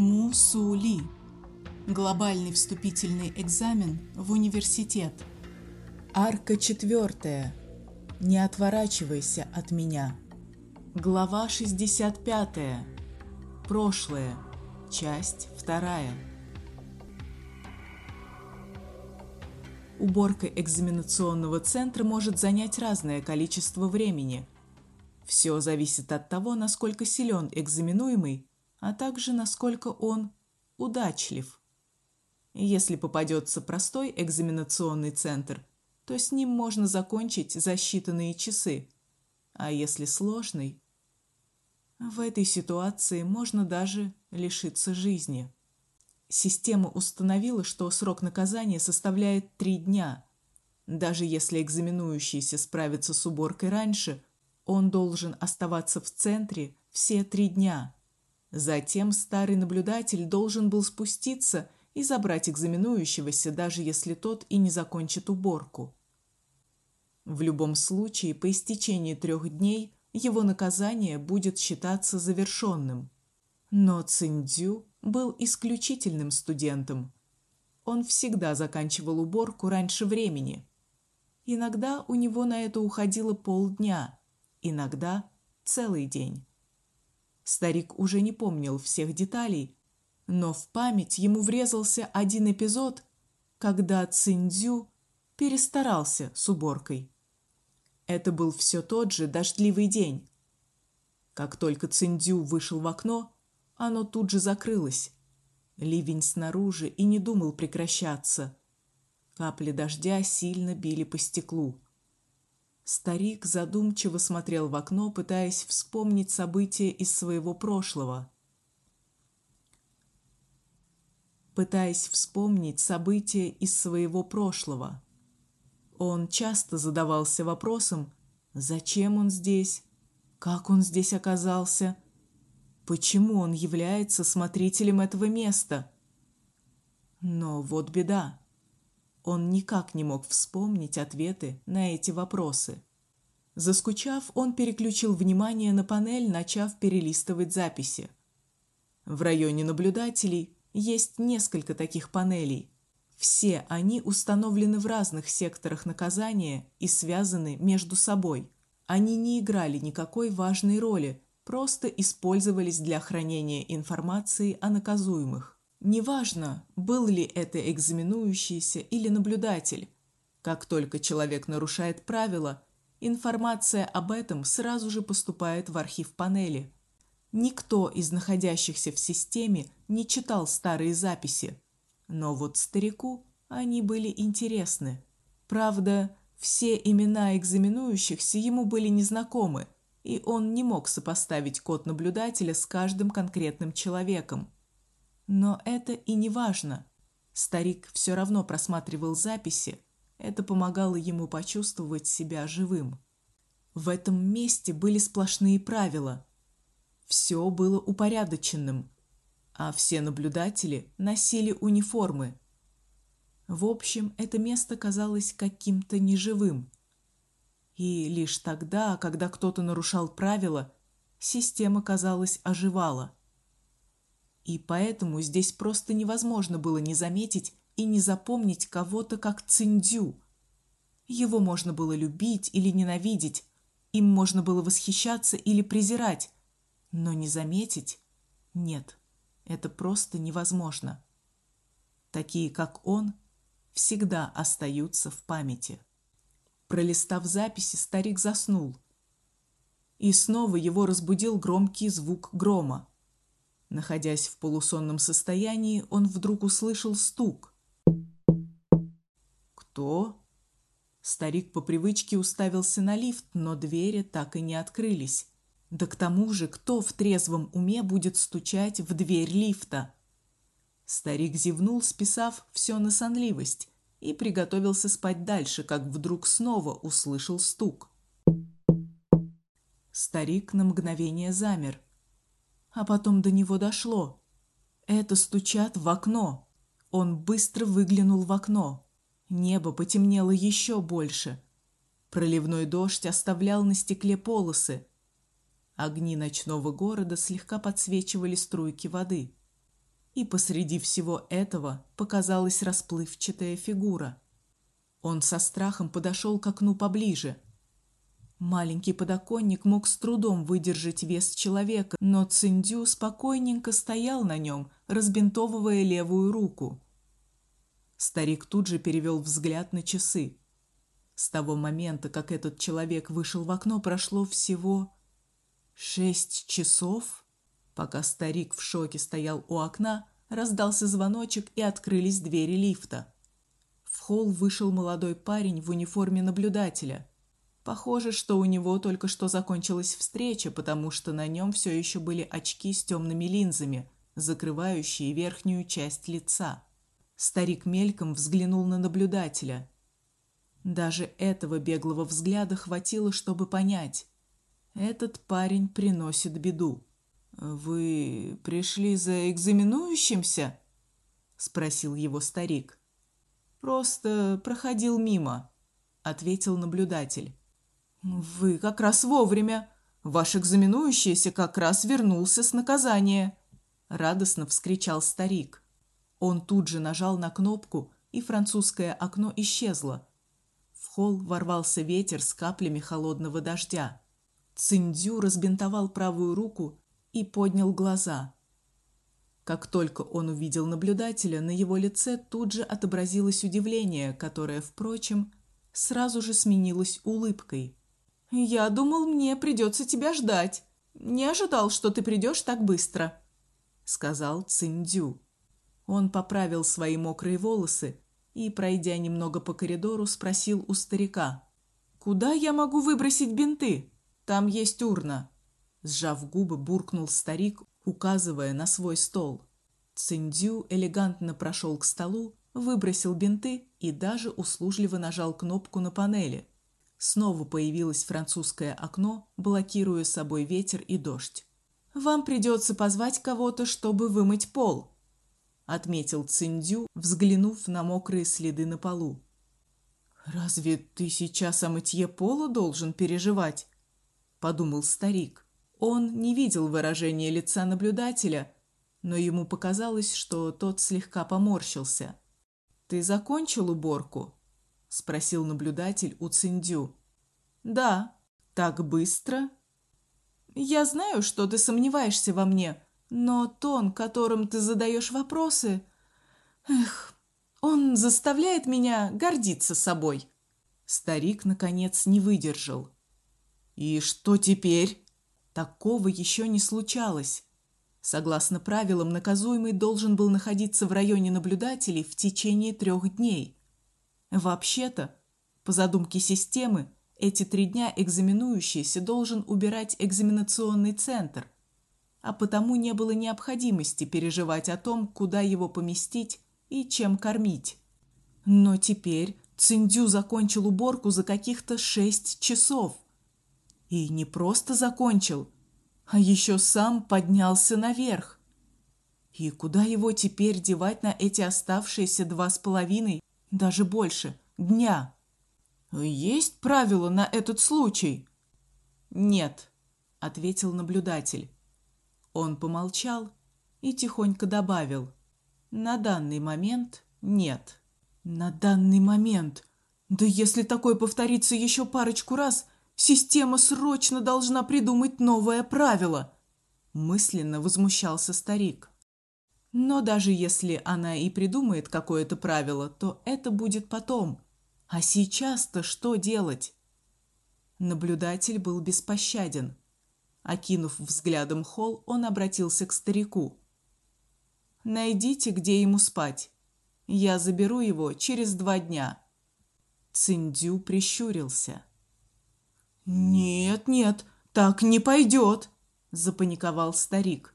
Мусули. Глобальный вступительный экзамен в университет. Арка четвертая. Не отворачивайся от меня. Глава 65. Прошлое. Часть вторая. Уборка экзаменационного центра может занять разное количество времени. Все зависит от того, насколько силен экзаменуемый, а также насколько он удачлив. Если попадется простой экзаменационный центр, то с ним можно закончить за считанные часы. А если сложный, в этой ситуации можно даже лишиться жизни. Система установила, что срок наказания составляет три дня. Даже если экзаменующийся справится с уборкой раньше, он должен оставаться в центре все три дня. Затем старый наблюдатель должен был спуститься и забрать экзаменующегося, даже если тот и не закончит уборку. В любом случае, по истечении трех дней его наказание будет считаться завершенным. Но Циндзю был исключительным студентом. Он всегда заканчивал уборку раньше времени. Иногда у него на это уходило полдня, иногда целый день. Старик уже не помнил всех деталей, но в память ему врезался один эпизод, когда Циндзю перестарался с уборкой. Это был все тот же дождливый день. Как только Циндзю вышел в окно, оно тут же закрылось. Ливень снаружи и не думал прекращаться. Капли дождя сильно били по стеклу. Старик задумчиво смотрел в окно, пытаясь вспомнить события из своего прошлого. Пытаясь вспомнить события из своего прошлого. Он часто задавался вопросом, зачем он здесь, как он здесь оказался, Почему он является смотрителем этого места? Но вот беда. Он никак не мог вспомнить ответы на эти вопросы. Заскучав, он переключил внимание на панель, начав перелистывать записи. В районе наблюдателей есть несколько таких панелей. Все они установлены в разных секторах наказания и связаны между собой. Они не играли никакой важной роли, просто использовались для хранения информации о наказуемых. Неважно, был ли это экзаменующийся или наблюдатель. Как только человек нарушает правила, информация об этом сразу же поступает в архив панели. Никто из находящихся в системе не читал старые записи, но вот старику они были интересны. Правда, все имена экзаменующихся ему были незнакомы – и он не мог сопоставить код наблюдателя с каждым конкретным человеком. Но это и не важно. Старик все равно просматривал записи. Это помогало ему почувствовать себя живым. В этом месте были сплошные правила. Все было упорядоченным, а все наблюдатели носили униформы. В общем, это место казалось каким-то неживым. И лишь тогда, когда кто-то нарушал правила, система, казалось, оживала. И поэтому здесь просто невозможно было не заметить и не запомнить кого-то как Циндю. Его можно было любить или ненавидеть, им можно было восхищаться или презирать, но не заметить нет. Это просто невозможно. Такие, как он, всегда остаются в памяти. Пролистав записи, старик заснул. И снова его разбудил громкий звук грома. Находясь в полусонном состоянии, он вдруг услышал стук. Кто? Старик по привычке уставился на лифт, но двери так и не открылись. Да к тому же, кто в трезвом уме будет стучать в дверь лифта? Старик зевнул, списав все на сонливость, и приготовился спать дальше, как вдруг снова услышал стук. Старик на мгновение замер, а потом до него дошло. Это стучат в окно. Он быстро выглянул в окно. Небо потемнело еще больше. Проливной дождь оставлял на стекле полосы. Огни ночного города слегка подсвечивали струйки воды. и посреди всего этого показалась расплывчатая фигура. Он со страхом подошел к окну поближе. Маленький подоконник мог с трудом выдержать вес человека, но Циндю спокойненько стоял на нем, разбинтовывая левую руку. Старик тут же перевел взгляд на часы. С того момента, как этот человек вышел в окно, прошло всего шесть часов. Пока старик в шоке стоял у окна, раздался звоночек и открылись двери лифта. В холл вышел молодой парень в униформе наблюдателя. Похоже, что у него только что закончилась встреча, потому что на нем все еще были очки с темными линзами, закрывающие верхнюю часть лица. Старик мельком взглянул на наблюдателя. Даже этого беглого взгляда хватило, чтобы понять: этот парень приносит беду. Вы пришли за экзаменующимся? спросил его старик. Просто проходил мимо, ответил наблюдатель. Вы как раз вовремя. Ваш экзаменующийся как раз вернулся с наказания, радостно вскричал старик. Он тут же нажал на кнопку, и французское окно исчезло. В холл ворвался ветер с каплями холодного дождя. Циндзю разбинтовал правую руку и поднял глаза. Как только он увидел наблюдателя, на его лице тут же отобразилось удивление, которое, впрочем, сразу же сменилось улыбкой. Я думал, мне придется тебя ждать. Не ожидал, что ты придешь так быстро, сказал Циндю. Он поправил свои мокрые волосы и, пройдя немного по коридору, спросил у старика: "Куда я могу выбросить бинты? Там есть урна". Сжав губы, буркнул старик, указывая на свой стол. Циндю элегантно прошел к столу, выбросил бинты и даже услужливо нажал кнопку на панели. Снова появилось французское окно, блокируя собой ветер и дождь. Вам придется позвать кого-то, чтобы вымыть пол, отметил Циндю, взглянув на мокрые следы на полу. Разве ты сейчас о мытье пола должен переживать? подумал старик. Он не видел выражения лица наблюдателя, но ему показалось, что тот слегка поморщился. Ты закончил уборку? Спросил наблюдатель у Циндю. Да, так быстро? Я знаю, что ты сомневаешься во мне, но тон, которым ты задаешь вопросы, эх, он заставляет меня гордиться собой. Старик наконец не выдержал. И что теперь? Такого еще не случалось. Согласно правилам, наказуемый должен был находиться в районе наблюдателей в течение трех дней. Вообще-то, по задумке системы, эти три дня экзаменующийся должен убирать экзаменационный центр – а потому не было необходимости переживать о том, куда его поместить и чем кормить. Но теперь Циндю закончил уборку за каких-то шесть часов. И не просто закончил, а еще сам поднялся наверх. И куда его теперь девать на эти оставшиеся два с половиной, даже больше, дня? Есть правила на этот случай? Нет, ответил наблюдатель. Он помолчал и тихонько добавил: "На данный момент нет. На данный момент. Да если такое повторится еще парочку раз, система срочно должна придумать новое правило", мысленно возмущался старик. Но даже если она и придумает какое-то правило, то это будет потом. А сейчас-то что делать? Наблюдатель был беспощаден. Окинув взглядом холл, он обратился к старику. Найдите, где ему спать. Я заберу его через два дня. Циндю прищурился. Нет, нет, так не пойдет, запаниковал старик.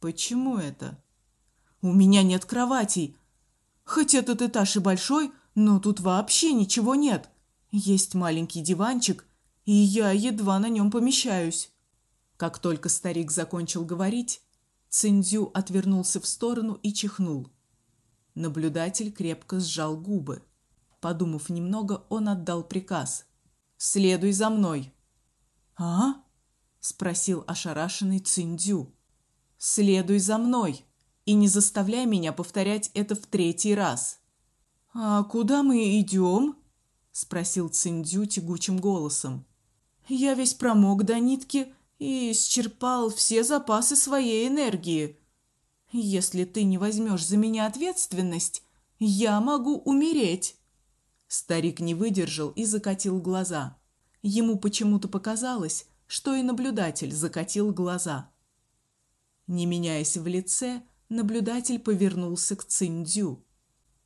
Почему это? У меня нет кроватей. Хоть этот этаж и большой, но тут вообще ничего нет. Есть маленький диванчик и я едва на нем помещаюсь. Как только старик закончил говорить, Циндзю отвернулся в сторону и чихнул. Наблюдатель крепко сжал губы. Подумав немного, он отдал приказ: "Следуй за мной". "А?" спросил ошарашенный Циндзю. "Следуй за мной", и не заставляй меня повторять это в третий раз. А куда мы идем? спросил Циндзю тягучим голосом. Я весь промок до нитки и исчерпал все запасы своей энергии. Если ты не возьмешь за меня ответственность, я могу умереть. Старик не выдержал и закатил глаза. Ему почему-то показалось, что и наблюдатель закатил глаза. Не меняясь в лице, наблюдатель повернулся к Циндзю.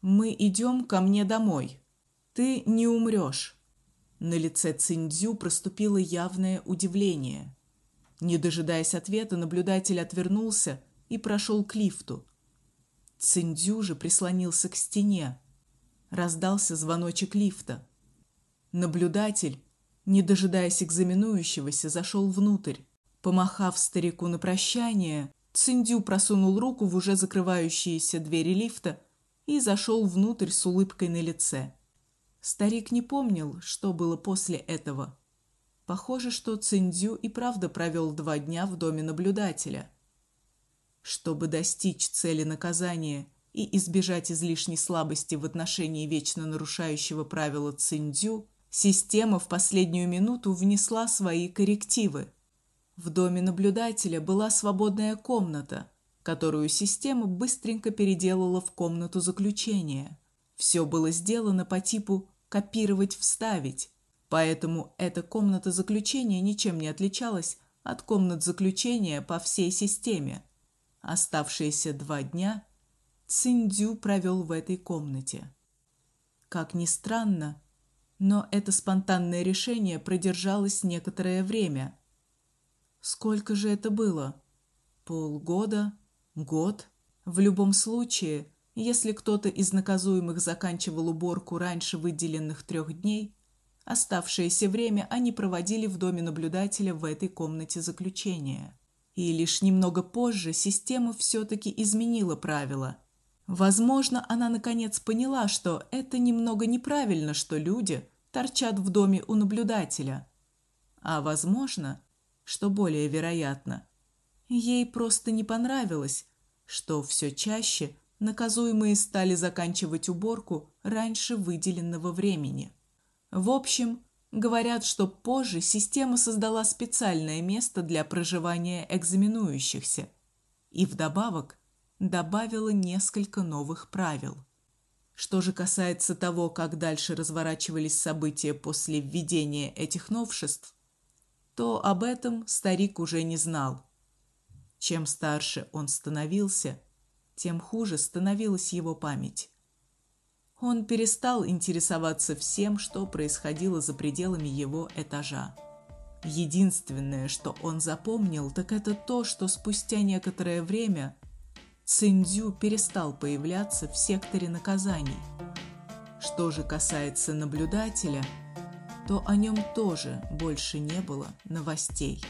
Мы идем ко мне домой. Ты не умрешь. На лице Циндзю проступило явное удивление. Не дожидаясь ответа, наблюдатель отвернулся и прошел к лифту. Циндзю же прислонился к стене. Раздался звоночек лифта. Наблюдатель, не дожидаясь экзаменующегося, зашел внутрь. Помахав старику на прощание, Циндю просунул руку в уже закрывающиеся двери лифта и зашел внутрь с улыбкой на лице. Старик не помнил, что было после этого. Похоже, что Циндю и правда провел два дня в доме наблюдателя. Чтобы достичь цели наказания и избежать излишней слабости в отношении вечно нарушающего правила Циндю, система в последнюю минуту внесла свои коррективы. В доме наблюдателя была свободная комната, которую система быстренько переделала в комнату заключения. Все было сделано по типу копировать-вставить, поэтому эта комната заключения ничем не отличалась от комнат заключения по всей системе. Оставшиеся два дня Циндзю провел в этой комнате. Как ни странно, но это спонтанное решение продержалось некоторое время. Сколько же это было? Полгода? Год? В любом случае, если кто-то из наказуемых заканчивал уборку раньше выделенных трех дней, оставшееся время они проводили в доме наблюдателя в этой комнате заключения. И лишь немного позже система все-таки изменила правила. Возможно, она наконец поняла, что это немного неправильно, что люди торчат в доме у наблюдателя. А возможно, что более вероятно, ей просто не понравилось, что все чаще наказуемые стали заканчивать уборку раньше выделенного времени. В общем, говорят, что позже система создала специальное место для проживания экзаменующихся и вдобавок добавила несколько новых правил. Что же касается того, как дальше разворачивались события после введения этих новшеств, то об этом старик уже не знал. Чем старше он становился, тем хуже становилась его память. Он перестал интересоваться всем, что происходило за пределами его этажа. Единственное, что он запомнил, так это то, что спустя некоторое время Циндзю перестал появляться в секторе наказаний. Что же касается наблюдателя – то о нем тоже больше не было новостей.